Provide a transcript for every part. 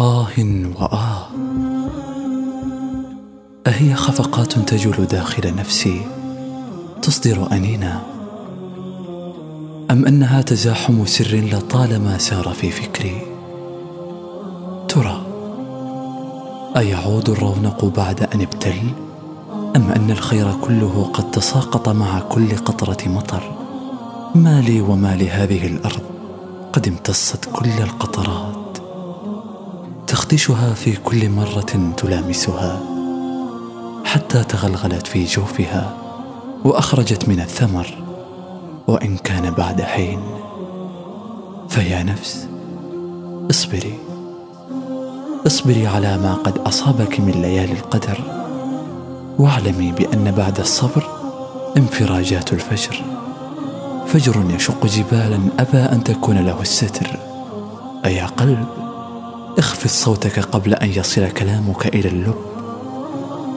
آه وآه. أهي خفقات تجول داخل نفسي. تصدر أنينا. أم أنها تزاحم سر لطالما سار في فكري. ترى أيعود الرونق بعد أن ابتل؟ أم أن الخير كله قد تساقط مع كل قطرة مطر؟ ما لي وما لهذه الأرض؟ قد امتصت كل القطرات. تخدشها في كل مرة تلامسها حتى تغلغلت في جوفها وأخرجت من الثمر وإن كان بعد حين. فيا نفس اصبري. اصبري على ما قد أصابك من ليالي القدر واعلمي بأن بعد الصبر انفراجات الفجر. فجر يشق جبالا أبى أن تكون له الستر. أيا قلب؟ اخفض صوتك قبل أن يصل كلامك إلى اللب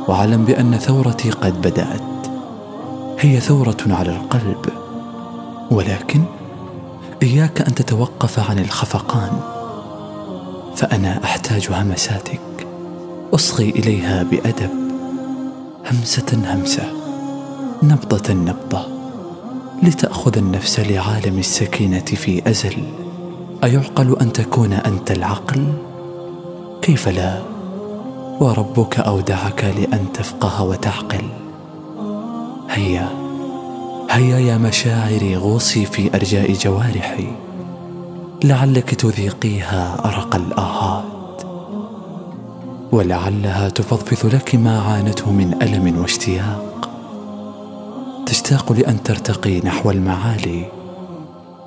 واعلم بأن ثورتي قد بدأت. هي ثورة على القلب ولكن إياك أن تتوقف عن الخفقان فأنا أحتاج همساتك. أصغي إليها بأدب همسة همسة نبضة نبضة لتأخذ النفس لعالم السكينة في أزل. أيعقل أن تكون أنت العقل؟ كيف لا؟ وربك أودعك لأن تفقه وتعقل. هيا هيا يا مشاعري غوصي في أرجاء جوارحي. لعلك تذيقيها أرق الآهات ولعلها تفضفض لك ما عانته من ألم واشتياق. تشتاق لأن ترتقي نحو المعالي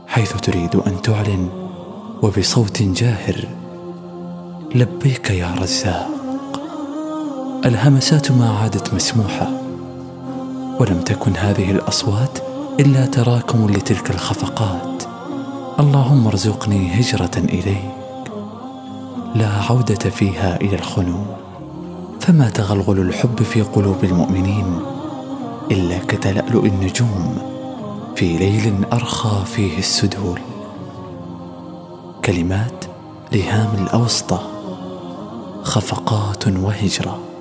حيث تريد أن تعلن وبصوت جاهر لبيك يا رزاق. الهمسات ما عادت مسموحة. ولم تكن هذه الأصوات إلا تراكم لتلك الخفقات. اللهم ارزقني هجرة إليك. لا عودة فيها إلى الخنو فما تغلغل الحب في قلوب المؤمنين؟ إلا كتلألؤ النجوم في ليل أرخى فيه السدول. كلمات لهام الأوسطى خفقات وهجرة.